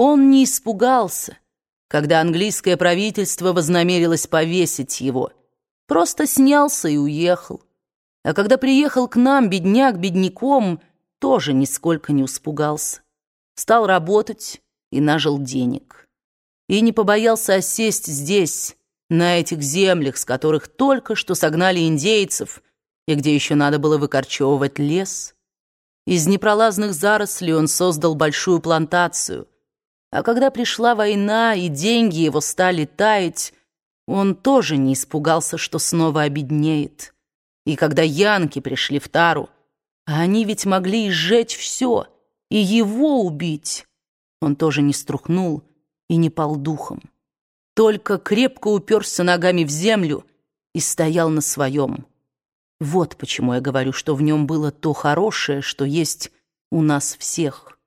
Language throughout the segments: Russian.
Он не испугался, когда английское правительство вознамерилось повесить его. Просто снялся и уехал. А когда приехал к нам, бедняк бедняком, тоже нисколько не испугался. Стал работать и нажил денег. И не побоялся осесть здесь, на этих землях, с которых только что согнали индейцев, и где еще надо было выкорчевывать лес. Из непролазных зарослей он создал большую плантацию. А когда пришла война и деньги его стали таять, он тоже не испугался, что снова обеднеет. И когда янки пришли в Тару, а они ведь могли сжечь все, и его убить, он тоже не струхнул и не пал духом. Только крепко уперся ногами в землю и стоял на своем. Вот почему я говорю, что в нем было то хорошее, что есть у нас всех.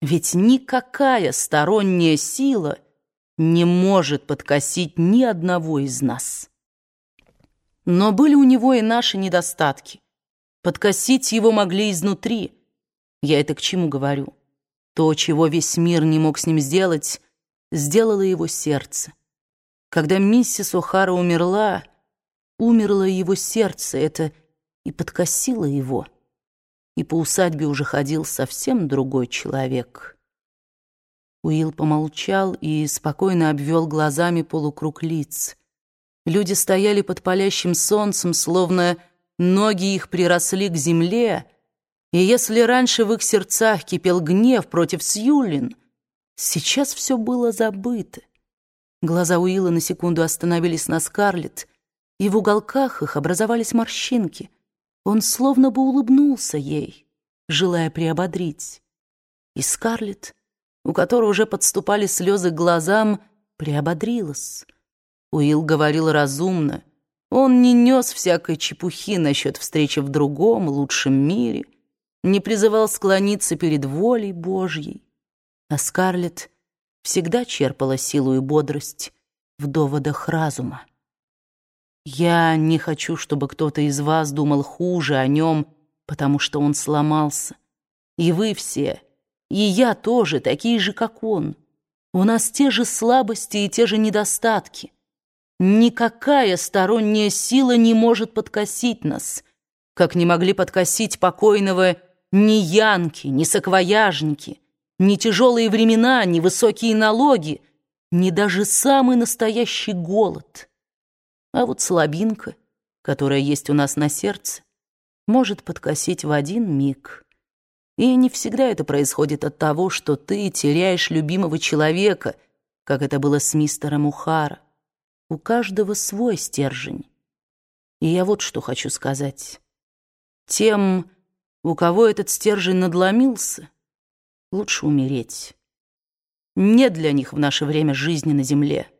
Ведь никакая сторонняя сила не может подкосить ни одного из нас. Но были у него и наши недостатки. Подкосить его могли изнутри. Я это к чему говорю? То, чего весь мир не мог с ним сделать, сделало его сердце. Когда миссис О'Хара умерла, умерло его сердце, это и подкосило его. И по усадьбе уже ходил совсем другой человек. Уилл помолчал и спокойно обвел глазами полукруг лиц. Люди стояли под палящим солнцем, словно ноги их приросли к земле, и если раньше в их сердцах кипел гнев против Сьюлин, сейчас все было забыто. Глаза Уилла на секунду остановились на Скарлетт, и в уголках их образовались морщинки. Он словно бы улыбнулся ей, желая приободрить. И Скарлетт, у которой уже подступали слезы к глазам, приободрилась. Уилл говорил разумно. Он не нес всякой чепухи насчет встречи в другом, лучшем мире, не призывал склониться перед волей Божьей. А Скарлетт всегда черпала силу и бодрость в доводах разума. Я не хочу, чтобы кто-то из вас думал хуже о нем, потому что он сломался. И вы все, и я тоже, такие же, как он. У нас те же слабости и те же недостатки. Никакая сторонняя сила не может подкосить нас, как не могли подкосить покойного ни янки, ни саквояжники, ни тяжелые времена, ни высокие налоги, ни даже самый настоящий голод. А вот слабинка, которая есть у нас на сердце, может подкосить в один миг. И не всегда это происходит от того, что ты теряешь любимого человека, как это было с мистером Ухара. У каждого свой стержень. И я вот что хочу сказать. Тем, у кого этот стержень надломился, лучше умереть. Нет для них в наше время жизни на земле,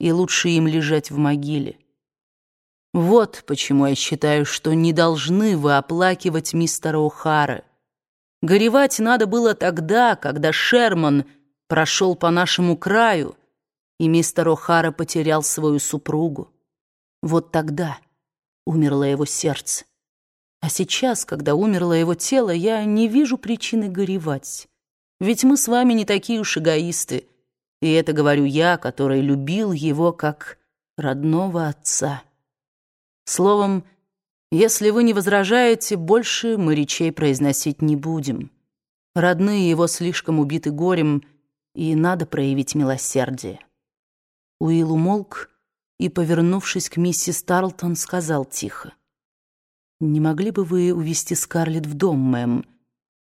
и лучше им лежать в могиле. Вот почему я считаю, что не должны вы оплакивать мистера О'Хара. Горевать надо было тогда, когда Шерман прошел по нашему краю, и мистер О'Хара потерял свою супругу. Вот тогда умерло его сердце. А сейчас, когда умерло его тело, я не вижу причины горевать. Ведь мы с вами не такие уж эгоисты. И это говорю я, который любил его как родного отца. Словом, если вы не возражаете, больше мы речей произносить не будем. Родные его слишком убиты горем, и надо проявить милосердие. Уилл умолк и, повернувшись к миссис Тарлтон, сказал тихо. «Не могли бы вы увести Скарлетт в дом, мэм?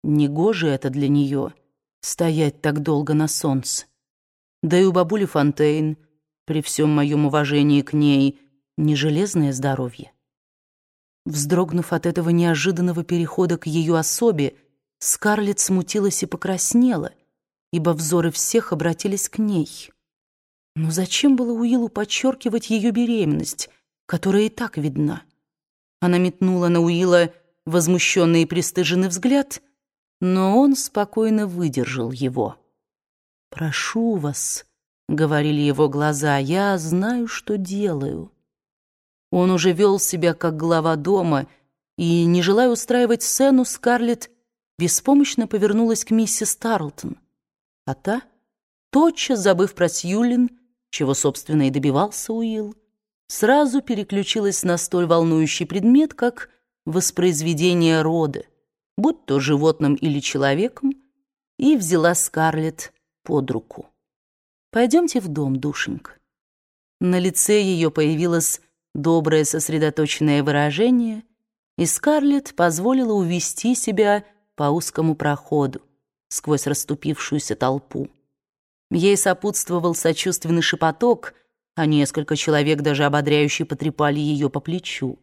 Негоже это для нее — стоять так долго на солнце. Да и у бабули Фонтейн, при всем моем уважении к ней, не железное здоровье». Вздрогнув от этого неожиданного перехода к ее особе, Скарлетт смутилась и покраснела, ибо взоры всех обратились к ней. Но зачем было Уиллу подчеркивать ее беременность, которая и так видна? Она метнула на Уилла возмущенный и пристыженный взгляд, но он спокойно выдержал его. «Прошу вас», — говорили его глаза, — «я знаю, что делаю». Он уже вел себя как глава дома, и, не желая устраивать сцену, Скарлетт беспомощно повернулась к миссис Тарлтон, а та — тотчас забыв про Сьюлин, чего, собственно, и добивался Уилл, сразу переключилась на столь волнующий предмет, как воспроизведение рода, будь то животным или человеком, и взяла Скарлетт под руку. «Пойдемте в дом, душенька». На лице ее появилось доброе сосредоточенное выражение, и Скарлетт позволила увести себя по узкому проходу сквозь расступившуюся толпу. Ей сопутствовал сочувственный шепоток, а несколько человек даже ободряюще потрепали ее по плечу.